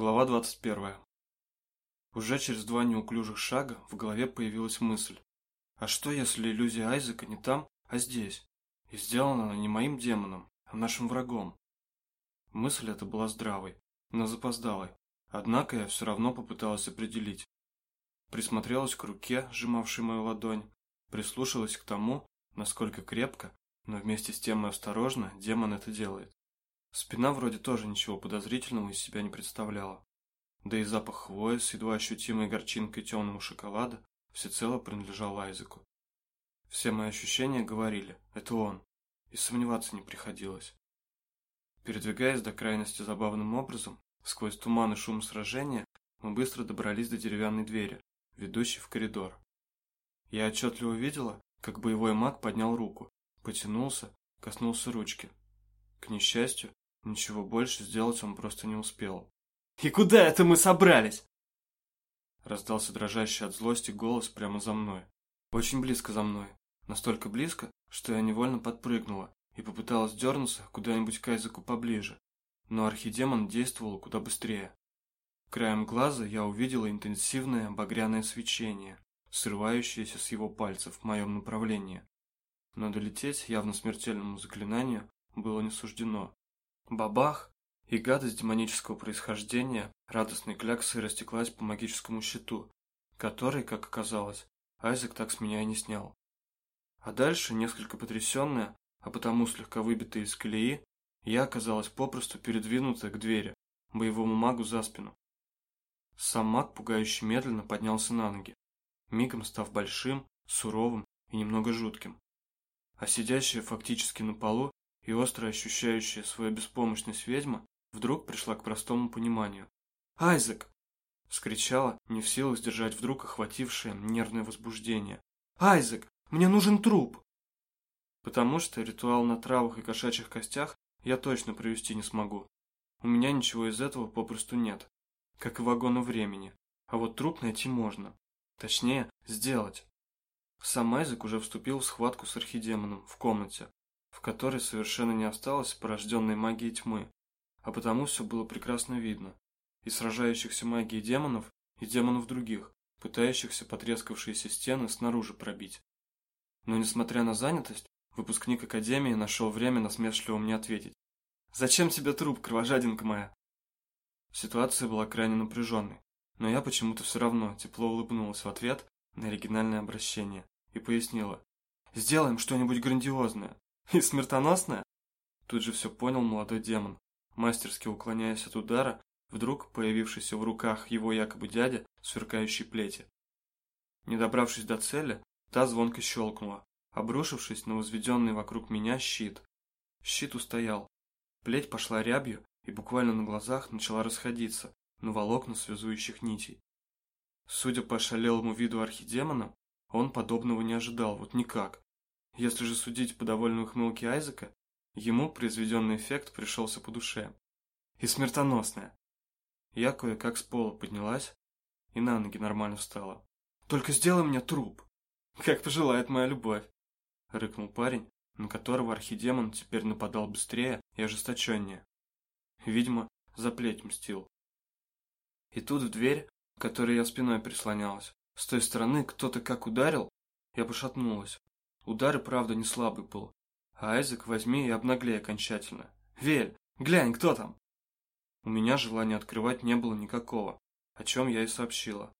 Глава 21. Уже через два неуклюжих шага в голове появилась мысль. А что, если иллюзия Айзека не там, а здесь? И сделана она не моим демоном, а нашим врагом? Мысль эта была здравой, но запоздалой. Однако я все равно попыталась определить. Присмотрелась к руке, сжимавшей мою ладонь, прислушалась к тому, насколько крепко, но вместе с тем и осторожно демон это делает. Спина вроде тоже ничего подозрительного из себя не представляла. Да и запах хвои с едва ощутимой горчинкой темного шоколада всецело принадлежал Айзеку. Все мои ощущения говорили «это он», и сомневаться не приходилось. Передвигаясь до крайности забавным образом, сквозь туман и шум сражения, мы быстро добрались до деревянной двери, ведущей в коридор. Я отчетливо видела, как боевой маг поднял руку, потянулся, коснулся ручки. К несчастью, Ничего больше сделать он просто не успел. «И куда это мы собрались?» Раздался дрожащий от злости голос прямо за мной. Очень близко за мной. Настолько близко, что я невольно подпрыгнула и попыталась дернуться куда-нибудь к Айзеку поближе. Но архидемон действовал куда быстрее. Краем глаза я увидела интенсивное багряное свечение, срывающееся с его пальцев в моем направлении. Но долететь явно смертельному заклинанию было не суждено. Бабах! И гадость демонического происхождения радостной кляксой растеклась по магическому щиту, который, как оказалось, Айзек так с меня и не снял. А дальше, несколько потрясенная, а потому слегка выбитая из колеи, я оказалась попросту передвинута к двери, боевому магу за спину. Сам маг пугающе медленно поднялся на ноги, мигом став большим, суровым и немного жутким. А сидящая фактически на полу и остро ощущающая свою беспомощность ведьма вдруг пришла к простому пониманию. «Айзек!» – вскричала, не в силах сдержать вдруг охватившее нервное возбуждение. «Айзек! Мне нужен труп!» Потому что ритуал на травах и кошачьих костях я точно провести не смогу. У меня ничего из этого попросту нет. Как и вагону времени. А вот труп найти можно. Точнее, сделать. Сам Айзек уже вступил в схватку с архидемоном в комнате, в которой совершенно не осталось порожденной магии тьмы, а потому все было прекрасно видно. И сражающихся магией демонов, и демонов других, пытающихся потрескавшиеся стены снаружи пробить. Но несмотря на занятость, выпускник Академии нашел время насмешливо мне ответить. «Зачем тебе труп, кровожадинка моя?» Ситуация была крайне напряженной, но я почему-то все равно тепло улыбнулась в ответ на оригинальное обращение и пояснила. «Сделаем что-нибудь грандиозное. И смертоносная? Тут же все понял молодой демон, мастерски уклоняясь от удара, вдруг появившийся в руках его якобы дядя, сверкающей плети. Не добравшись до цели, та звонко щелкнула, обрушившись на возведенный вокруг меня щит. Щит устоял. Плеть пошла рябью и буквально на глазах начала расходиться на волокна связующих нитей. Судя по шалелому виду архидемона, он подобного не ожидал, вот никак. Если же судить по довольной ухмылке Айзека, ему произведенный эффект пришелся по душе. И смертоносная. Я кое-как с пола поднялась и на ноги нормально встала. «Только сделай мне труп!» «Как пожелает моя любовь!» — рыкнул парень, на которого архидемон теперь нападал быстрее и ожесточеннее. Видимо, за плеть мстил. И тут в дверь, к которой я спиной прислонялась, с той стороны кто-то как ударил, я пошатнулась. Удар и правда не слабый был. А Айзек возьми и обнаглей окончательно. «Вель, глянь, кто там?» У меня желания открывать не было никакого, о чем я и сообщила.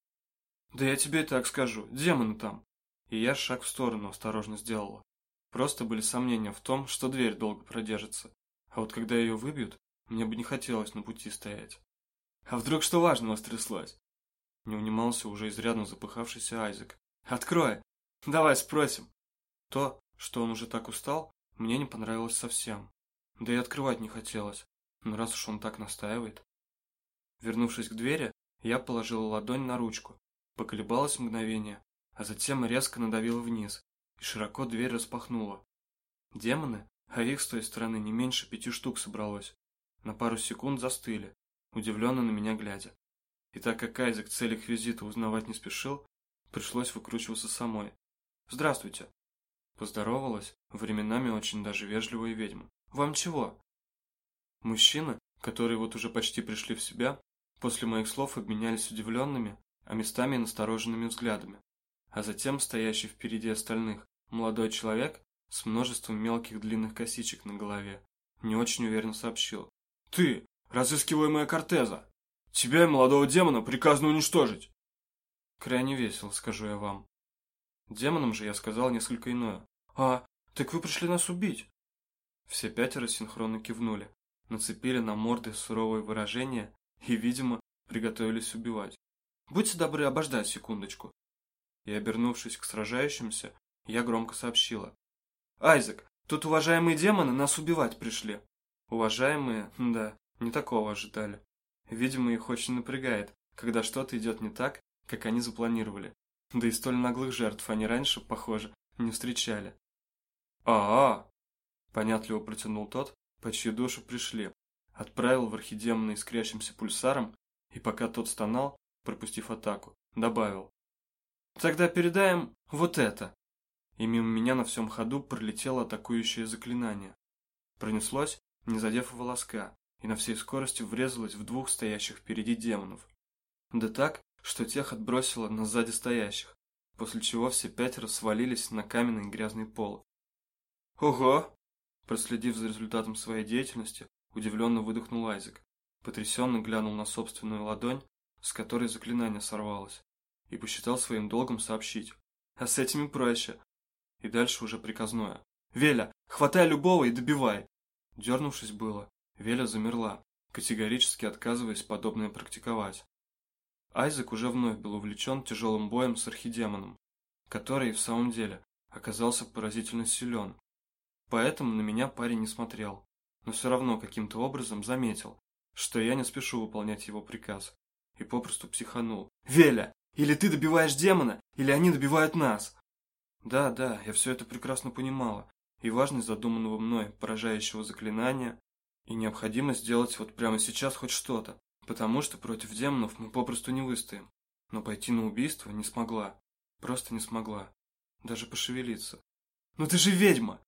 «Да я тебе и так скажу, демоны там!» И я шаг в сторону осторожно сделала. Просто были сомнения в том, что дверь долго продержится. А вот когда ее выбьют, мне бы не хотелось на пути стоять. А вдруг что важного стряслось? Не унимался уже изрядно запыхавшийся Айзек. «Открой! Давай спросим!» То, что он уже так устал, мне не понравилось совсем. Да и открывать не хотелось, но раз уж он так настаивает. Вернувшись к двери, я положила ладонь на ручку, поколебалась мгновение, а затем резко надавила вниз и широко дверь распахнула. Демоны, а их с той стороны не меньше пяти штук собралось, на пару секунд застыли, удивленно на меня глядя. И так как Айзек целях визита узнавать не спешил, пришлось выкручиваться самой. «Здравствуйте!» Поздоровалась, временами очень даже вежливая ведьма. «Вам чего?» Мужчины, которые вот уже почти пришли в себя, после моих слов обменялись удивленными, а местами настороженными взглядами. А затем стоящий впереди остальных молодой человек с множеством мелких длинных косичек на голове не очень уверенно сообщил. «Ты, разыскиваемая Кортеза! Тебя и молодого демона приказано уничтожить!» Крайне весело, скажу я вам. Демонам же я сказал несколько иное. «А, так вы пришли нас убить?» Все пятеро синхронно кивнули, нацепили на морды суровые выражения и, видимо, приготовились убивать. «Будьте добры обождать секундочку». И, обернувшись к сражающимся, я громко сообщила. «Айзек, тут уважаемые демоны нас убивать пришли». Уважаемые, да, не такого ожидали. Видимо, их очень напрягает, когда что-то идет не так, как они запланировали. Да и столь наглых жертв они раньше, похоже, не встречали. а, -а, понятливо протянул тот, по чью душу пришли. Отправил в архидемона искрящимся пульсаром, и пока тот стонал, пропустив атаку, добавил. «Тогда передаем вот это!» И мимо меня на всем ходу пролетело атакующее заклинание. Пронеслось, не задев волоска, и на всей скорости врезалось в двух стоящих впереди демонов. Да так, что тех отбросило на сзади стоящих, после чего все пятеро свалились на каменный грязный пол. «Ого!» Проследив за результатом своей деятельности, удивленно выдохнул Айзек, потрясенно глянул на собственную ладонь, с которой заклинание сорвалось, и посчитал своим долгом сообщить. «А с этими проще!» И дальше уже приказное. «Веля, хватай любого и добивай!» Дернувшись было, Веля замерла, категорически отказываясь подобное практиковать. Айзек уже вновь был увлечен тяжелым боем с архидемоном, который в самом деле оказался поразительно силен. Поэтому на меня парень не смотрел, но все равно каким-то образом заметил, что я не спешу выполнять его приказ, и попросту психанул. «Веля, или ты добиваешь демона, или они добивают нас!» Да, да, я все это прекрасно понимала, и важность задуманного мной поражающего заклинания, и необходимость сделать вот прямо сейчас хоть что-то, потому что против демонов мы попросту не выстоим. Но пойти на убийство не смогла. Просто не смогла. Даже пошевелиться. «Ну ты же ведьма!»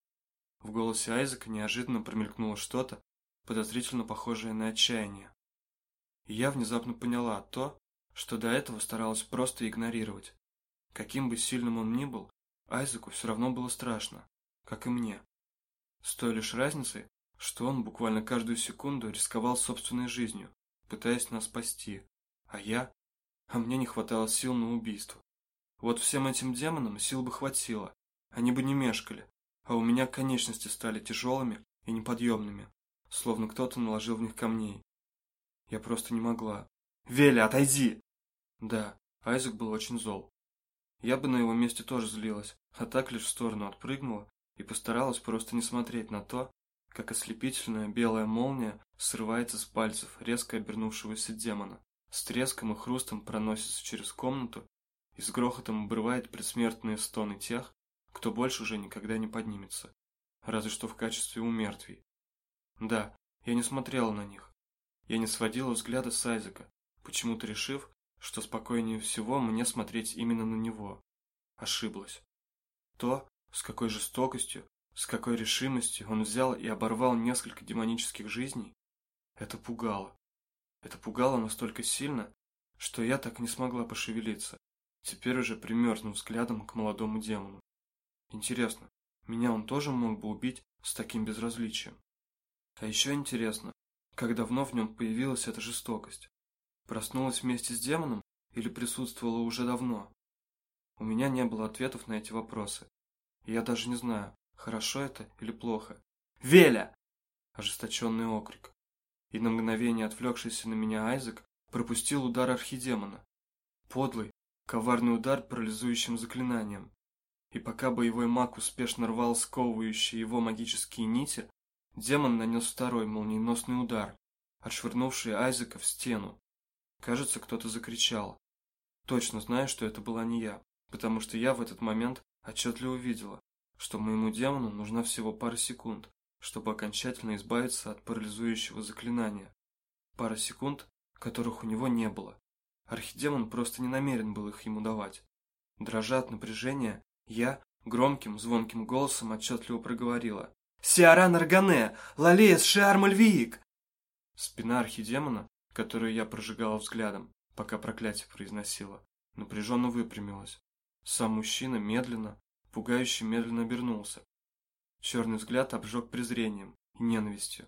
В голосе Айзека неожиданно промелькнуло что-то, подозрительно похожее на отчаяние. И я внезапно поняла то, что до этого старалась просто игнорировать. Каким бы сильным он ни был, Айзеку все равно было страшно, как и мне. С той лишь разницей, что он буквально каждую секунду рисковал собственной жизнью, пытаясь нас спасти, а я... А мне не хватало сил на убийство. Вот всем этим демонам сил бы хватило, они бы не мешкали, а у меня конечности стали тяжелыми и неподъемными, словно кто-то наложил в них камней. Я просто не могла. «Веля, отойди!» Да, Айзек был очень зол. Я бы на его месте тоже злилась, а так лишь в сторону отпрыгнула и постаралась просто не смотреть на то, как ослепительная белая молния срывается с пальцев резко обернувшегося демона, с треском и хрустом проносится через комнату и с грохотом обрывает предсмертные стоны тех, кто больше уже никогда не поднимется, разве что в качестве умертвий. Да, я не смотрела на них. Я не сводила взгляда с Айзека, почему-то решив, что спокойнее всего мне смотреть именно на него. Ошиблась. То, с какой жестокостью, с какой решимостью он взял и оборвал несколько демонических жизней, это пугало. Это пугало настолько сильно, что я так не смогла пошевелиться, теперь уже примерзнув взглядом к молодому демону. Интересно, меня он тоже мог бы убить с таким безразличием? А еще интересно, как давно в нем появилась эта жестокость? Проснулась вместе с демоном или присутствовала уже давно? У меня не было ответов на эти вопросы. Я даже не знаю, хорошо это или плохо. «Веля!» – ожесточенный окрик. И на мгновение отвлекшийся на меня Айзек пропустил удар архидемона. Подлый, коварный удар парализующим заклинанием. И пока боевой маг успешно рвал сковывающие его магические нити, демон нанес второй молниеносный удар, отшвырнувший Айзека в стену. Кажется, кто-то закричал. Точно знаю, что это была не я, потому что я в этот момент отчетливо видела, что моему демону нужна всего пара секунд, чтобы окончательно избавиться от парализующего заклинания. Пара секунд, которых у него не было. Архидемон просто не намерен был их ему давать. Дрожа от напряжения, я громким, звонким голосом отчетливо проговорила. «Сиаран Аргане! Лалеес Шиар Мальвиик!» Спина архидемона которую я прожигала взглядом, пока проклятие произносила, напряженно выпрямилась. Сам мужчина медленно, пугающе медленно обернулся. Черный взгляд обжег презрением и ненавистью.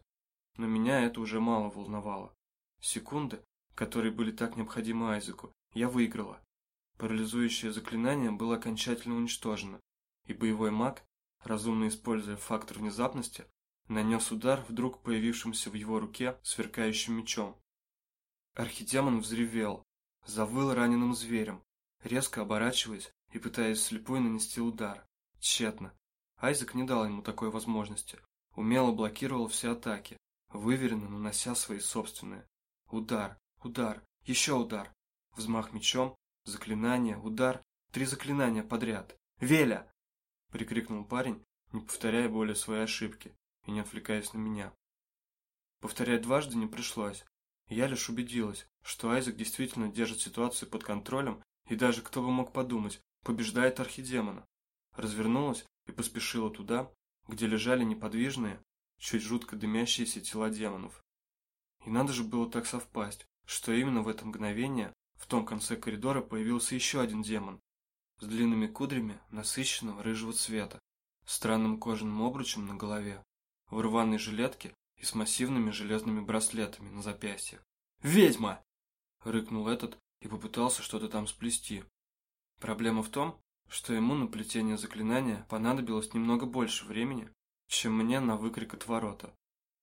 Но меня это уже мало волновало. Секунды, которые были так необходимы Айзеку, я выиграла. Парализующее заклинание было окончательно уничтожено, и боевой маг, разумно используя фактор внезапности, нанес удар вдруг появившимся в его руке сверкающим мечом. Архидемон взревел, завыл раненым зверем, резко оборачиваясь и пытаясь слепой нанести удар. Тщетно. Айзек не дал ему такой возможности, умело блокировал все атаки, выверенно нанося свои собственные. Удар, удар, еще удар. Взмах мечом, заклинание, удар, три заклинания подряд. «Веля!» – прикрикнул парень, не повторяя более своей ошибки и не отвлекаясь на меня. Повторять дважды не пришлось. Я лишь убедилась, что Айзек действительно держит ситуацию под контролем, и даже кто бы мог подумать, побеждает архидемона. Развернулась и поспешила туда, где лежали неподвижные, чуть жутко дымящиеся тела демонов. И надо же было так совпасть, что именно в это мгновение в том конце коридора появился еще один демон с длинными кудрями насыщенного рыжего цвета, странным кожаным обручем на голове, в рваной жилетке и с массивными железными браслетами на запястьях. «Ведьма!» – рыкнул этот и попытался что-то там сплести. Проблема в том, что ему на плетение заклинания понадобилось немного больше времени, чем мне на выкрик от ворота.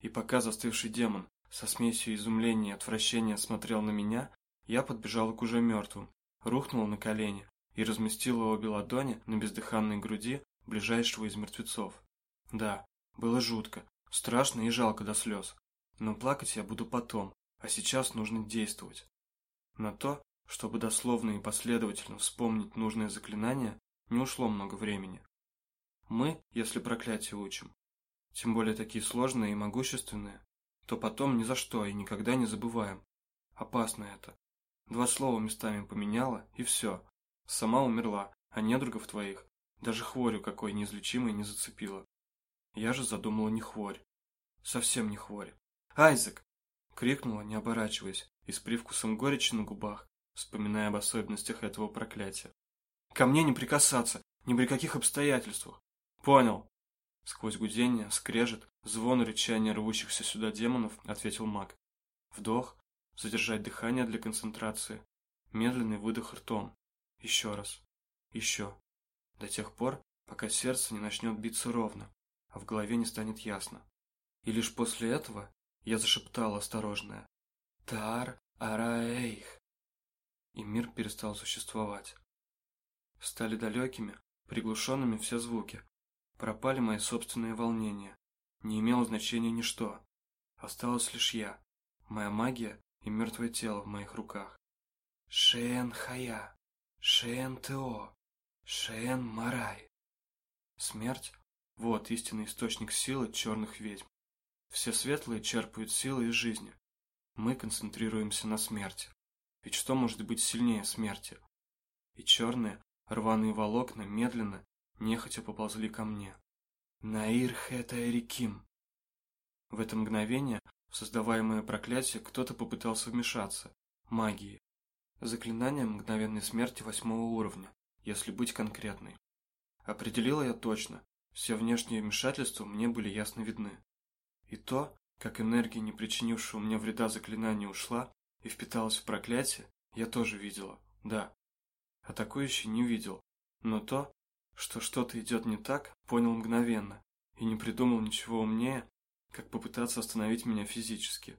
И пока застывший демон со смесью изумления и отвращения смотрел на меня, я подбежала к уже мертвым, рухнула на колени и разместила обе ладони на бездыханной груди ближайшего из мертвецов. Да, было жутко, страшно и жалко до слез. Но плакать я буду потом, а сейчас нужно действовать. На то, чтобы дословно и последовательно вспомнить нужное заклинание, не ушло много времени. Мы, если проклятие учим, тем более такие сложные и могущественные, то потом ни за что и никогда не забываем. Опасно это. Два слова местами поменяла, и все. Сама умерла, а недругов твоих даже хворью какой неизлечимой не зацепила. Я же задумала не хворь. Совсем не хворь. «Айзек!» — крикнула, не оборачиваясь, и с привкусом горечи на губах, вспоминая об особенностях этого проклятия. «Ко мне не прикасаться, ни при каких обстоятельствах!» «Понял!» Сквозь гудение, скрежет, звон рычания рвущихся сюда демонов, ответил маг. Вдох, задержать дыхание для концентрации, медленный выдох ртом. Еще раз. Еще. До тех пор, пока сердце не начнет биться ровно, а в голове не станет ясно. И лишь после этого я зашептал осторожное «Тар Араэйх!» И мир перестал существовать. Стали далекими, приглушенными все звуки. Пропали мои собственные волнения. Не имело значения ничто. Осталась лишь я, моя магия и мертвое тело в моих руках. Шен Хая, Шен Тео, Шен Марай. Смерть вот истинный источник силы черных ведьм. Все светлые черпают силы из жизни. Мы концентрируемся на смерти. Ведь что может быть сильнее смерти? И черные, рваные волокна медленно, нехотя поползли ко мне. Наир Хэта Эриким. В это мгновение в создаваемое проклятие кто-то попытался вмешаться. Магией. Заклинание мгновенной смерти восьмого уровня, если быть конкретной. Определила я точно, все внешние вмешательства мне были ясно видны. И то, как энергия, не причинившего мне вреда заклинания, ушла и впиталась в проклятие, я тоже видела, да. Атакующий не видел, но то, что что-то идет не так, понял мгновенно и не придумал ничего умнее, как попытаться остановить меня физически.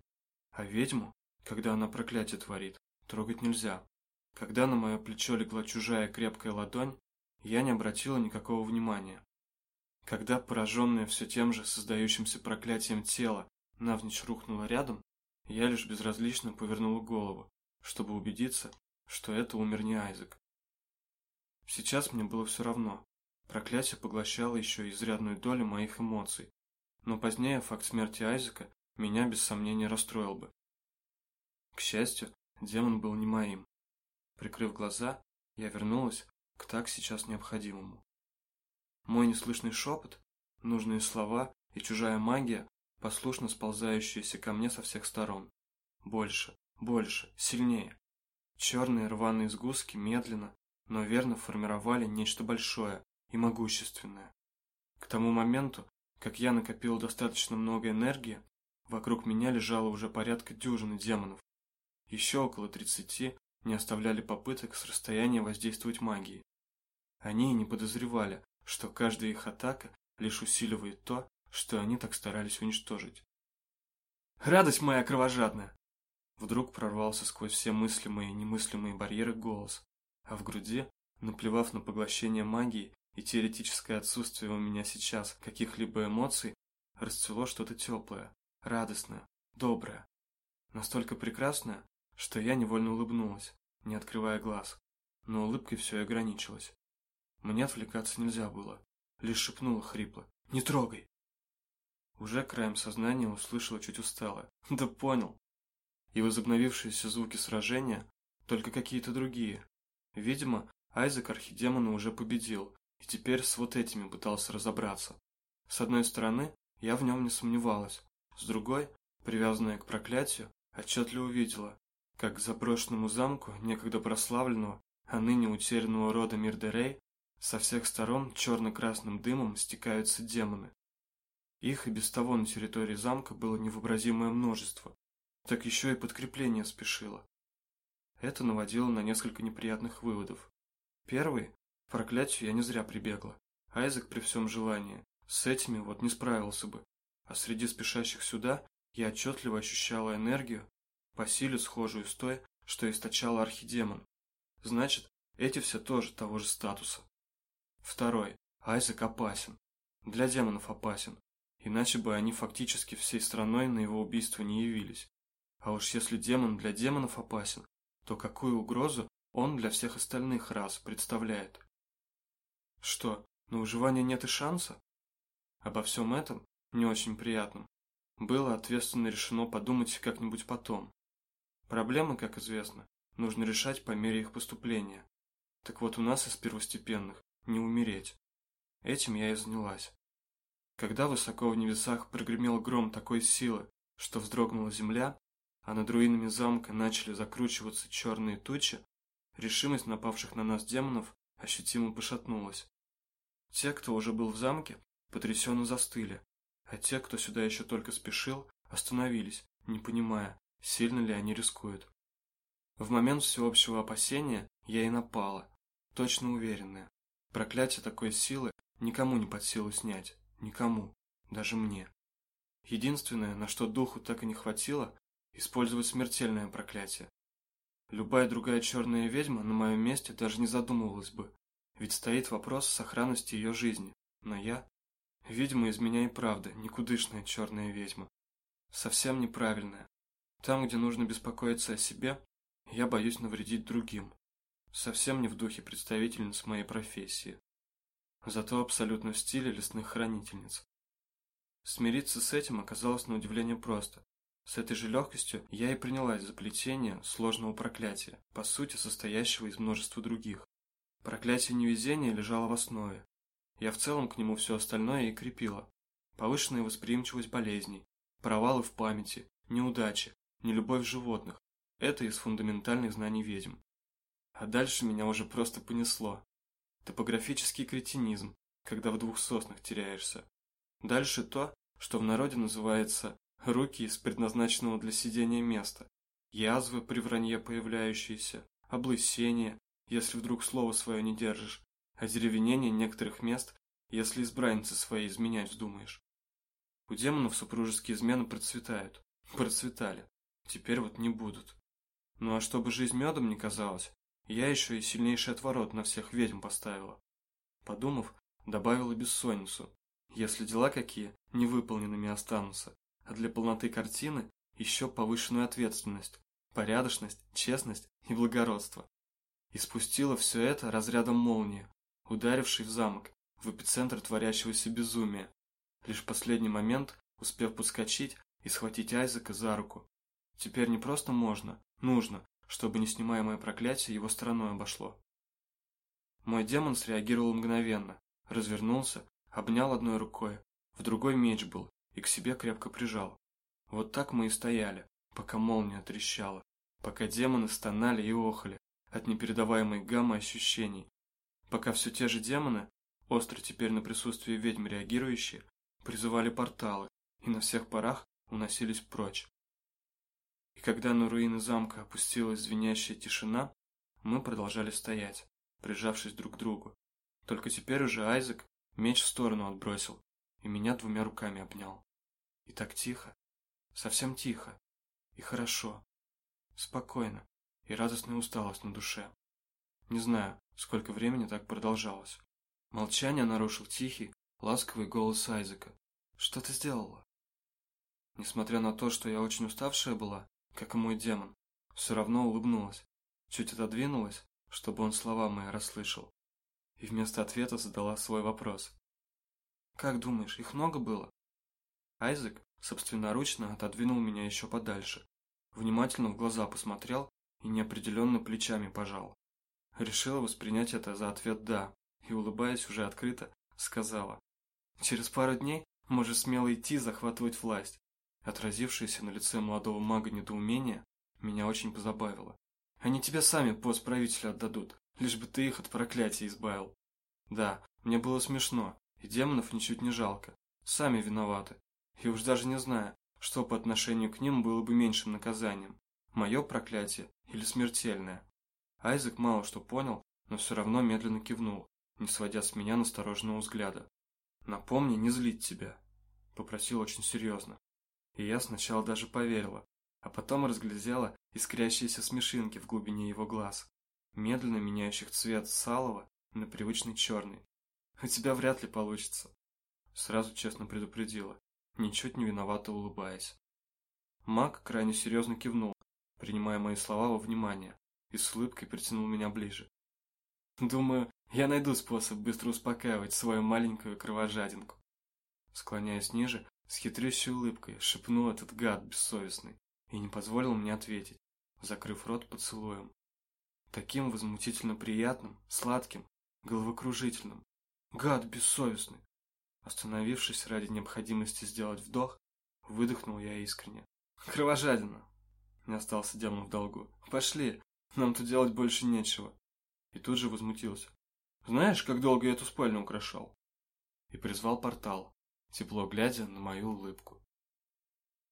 А ведьму, когда она проклятие творит, трогать нельзя. Когда на мое плечо легла чужая крепкая ладонь, я не обратила никакого внимания. Когда, пораженное все тем же создающимся проклятием тело, навзничь рухнуло рядом, я лишь безразлично повернула голову, чтобы убедиться, что это умер не Айзек. Сейчас мне было все равно. Проклятие поглощало еще изрядную долю моих эмоций, но позднее факт смерти Айзека меня без сомнения расстроил бы. К счастью, демон был не моим. Прикрыв глаза, я вернулась к так сейчас необходимому. Мой неслышный шепот, нужные слова и чужая магия, послушно сползающиеся ко мне со всех сторон. Больше, больше, сильнее. Черные рваные сгустки медленно, но верно формировали нечто большое и могущественное. К тому моменту, как я накопил достаточно много энергии, вокруг меня лежало уже порядка дюжины демонов. Еще около тридцати не оставляли попыток с расстояния воздействовать магией. Они не подозревали, что каждая их атака лишь усиливает то, что они так старались уничтожить. «Радость моя кровожадная!» Вдруг прорвался сквозь все мыслимые и немыслимые барьеры голос, а в груди, наплевав на поглощение магии и теоретическое отсутствие у меня сейчас каких-либо эмоций, расцвело что-то теплое, радостное, доброе. Настолько прекрасное, что я невольно улыбнулась, не открывая глаз, но улыбкой все и ограничилось. Мне отвлекаться нельзя было, лишь шепнула хрипло «Не трогай!». Уже краем сознания услышала чуть устало «Да понял!». И возобновившиеся звуки сражения, только какие-то другие. Видимо, Айзек архидемона уже победил, и теперь с вот этими пытался разобраться. С одной стороны, я в нем не сомневалась, с другой, привязанная к проклятию, отчетливо увидела, как к заброшенному замку, некогда прославленного, а ныне утерянного рода Мирдерей, со всех сторон черно-красным дымом стекаются демоны. Их и без того на территории замка было невообразимое множество, так еще и подкрепление спешило. Это наводило на несколько неприятных выводов. Первый – проклятию я не зря прибегла. Айзек при всем желании с этими вот не справился бы, а среди спешащих сюда я отчетливо ощущала энергию, по силе схожую с той, что источал архидемон. Значит, эти все тоже того же статуса. Второй. Айзек опасен. Для демонов опасен. Иначе бы они фактически всей страной на его убийство не явились. А уж если демон для демонов опасен, то какую угрозу он для всех остальных рас представляет? Что, на выживание нет и шанса? Обо всем этом, не очень приятном, было ответственно решено подумать как-нибудь потом. Проблемы, как известно, нужно решать по мере их поступления. Так вот у нас из первостепенных не умереть. Этим я и занялась. Когда высоко в небесах прогремел гром такой силы, что вздрогнула земля, а над руинами замка начали закручиваться черные тучи, решимость напавших на нас демонов ощутимо пошатнулась. Те, кто уже был в замке, потрясенно застыли, а те, кто сюда еще только спешил, остановились, не понимая, сильно ли они рискуют. В момент всеобщего опасения я и напала, точно уверенная. Проклятие такой силы никому не под силу снять, никому, даже мне. Единственное, на что духу так и не хватило, использовать смертельное проклятие. Любая другая черная ведьма на моем месте даже не задумывалась бы, ведь стоит вопрос сохранности ее жизни, но я... Видимо, из меня и правда никудышная черная ведьма. Совсем неправильная, там, где нужно беспокоиться о себе, я боюсь навредить другим. Совсем не в духе представительниц моей профессии. Зато абсолютно в стиле лесных хранительниц. Смириться с этим оказалось на удивление просто. С этой же легкостью я и принялась за плетение сложного проклятия, по сути состоящего из множества других. Проклятие невезения лежало в основе. Я в целом к нему все остальное и крепила. Повышенная восприимчивость болезней, провалы в памяти, неудачи, нелюбовь животных. Это из фундаментальных знаний ведьм. А дальше меня уже просто понесло. Топографический кретинизм, когда в двух соснах теряешься. Дальше то, что в народе называется «руки из предназначенного для сидения места», язвы при вранье появляющиеся, облысение, если вдруг слово свое не держишь, озеревенение некоторых мест, если избранницы своей изменять вздумаешь. У демонов супружеские измены процветают, процветали. Теперь вот не будут. Ну а чтобы жизнь медом не казалась, я еще и сильнейший отворот на всех ведьм поставила. Подумав, добавила бессонницу. Если дела какие, невыполненными останутся. А для полноты картины еще повышенную ответственность, порядочность, честность и благородство. И спустила все это разрядом молнии, ударившей в замок, в эпицентр творящегося безумия. Лишь в последний момент, успев подскочить и схватить Айзека за руку, Теперь не просто можно, нужно, чтобы неснимаемое проклятие его стороной обошло. Мой демон среагировал мгновенно, развернулся, обнял одной рукой, в другой меч был и к себе крепко прижал. Вот так мы и стояли, пока молния трещала, пока демоны стонали и охали от непередаваемой гаммы ощущений, пока все те же демоны, остро теперь на присутствие ведьм реагирующие, призывали порталы и на всех парах уносились прочь. И когда на руины замка опустилась звенящая тишина, мы продолжали стоять, прижавшись друг к другу. Только теперь уже Айзек меч в сторону отбросил и меня двумя руками обнял. И так тихо, совсем тихо, и хорошо, спокойно, и радостная усталость на душе. Не знаю, сколько времени так продолжалось. Молчание нарушил тихий, ласковый голос Айзека. «Что ты сделала?» Несмотря на то, что я очень уставшая была, как и мой демон, все равно улыбнулась, чуть отодвинулась, чтобы он слова мои расслышал, и вместо ответа задала свой вопрос. «Как думаешь, их много было?» Айзек собственноручно отодвинул меня еще подальше, внимательно в глаза посмотрел и неопределенно плечами пожал. Решила воспринять это за ответ «да», и, улыбаясь уже открыто, сказала. «Через пару дней можешь смело идти захватывать власть». Отразившееся на лице молодого мага недоумение меня очень позабавило. «Они тебе сами пост правителя отдадут, лишь бы ты их от проклятия избавил». Да, мне было смешно, и демонов ничуть не жалко. Сами виноваты. И уж даже не знаю, что по отношению к ним было бы меньшим наказанием. Мое проклятие или смертельное. Айзек мало что понял, но все равно медленно кивнул, не сводя с меня настороженного взгляда. «Напомни не злить тебя», – попросил очень серьезно. И я сначала даже поверила, а потом разглядела искрящиеся смешинки в глубине его глаз, медленно меняющих цвет салого на привычный черный. «У тебя вряд ли получится», – сразу честно предупредила, ничуть не виновато улыбаясь. Мак крайне серьезно кивнул, принимая мои слова во внимание, и с улыбкой притянул меня ближе. Думаю, я найду способ быстро успокаивать свою маленькую кровожадинку. Склоняясь ниже, с хитрющей улыбкой шепнул этот гад бессовестный и не позволил мне ответить, закрыв рот поцелуем. Таким возмутительно приятным, сладким, головокружительным. Гад бессовестный. Остановившись ради необходимости сделать вдох, выдохнул я искренне. Кровожадина. Не остался демон в долгу. Пошли, нам тут делать больше нечего. И тут же возмутился. Знаешь, как долго я эту спальню украшал? И призвал портал, тепло глядя на мою улыбку.